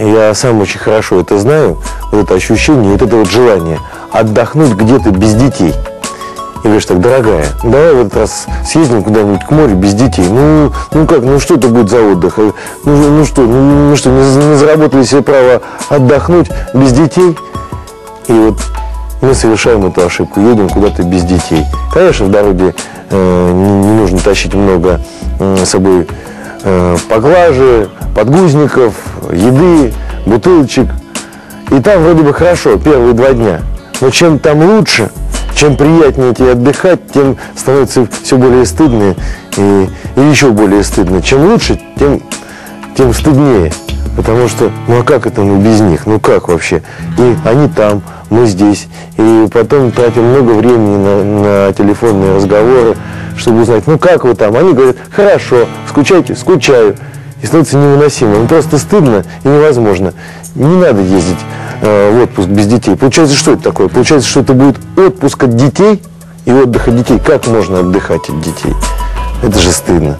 Я сам очень хорошо это знаю, вот это ощущение, вот это вот желание отдохнуть где-то без детей. И говоришь так, дорогая, давай в этот раз съездим куда-нибудь к морю без детей. Ну, ну как, ну что это будет за отдых? Ну, ну что, ну, ну что, не, не заработали себе право отдохнуть без детей? И вот мы совершаем эту ошибку, едем куда-то без детей. Конечно, в дороге э, не, не нужно тащить много э, с собой э, поглажи, подгузников, еды, бутылочек. И там вроде бы хорошо, первые два дня. Но чем там лучше, чем приятнее тебе отдыхать, тем становится все более стыдно и, и еще более стыдно. Чем лучше, тем, тем стыднее. Потому что, ну а как это мы без них? Ну как вообще? И они там, мы здесь. И потом тратим много времени на, на телефонные разговоры, чтобы узнать, ну как вы там? Они говорят, хорошо, скучаете? Скучаю. И становится невыносимо. Ну просто стыдно и невозможно. Не надо ездить э, в отпуск без детей. Получается, что это такое? Получается, что это будет отпуск от детей и отдых от детей. Как можно отдыхать от детей? Это же стыдно.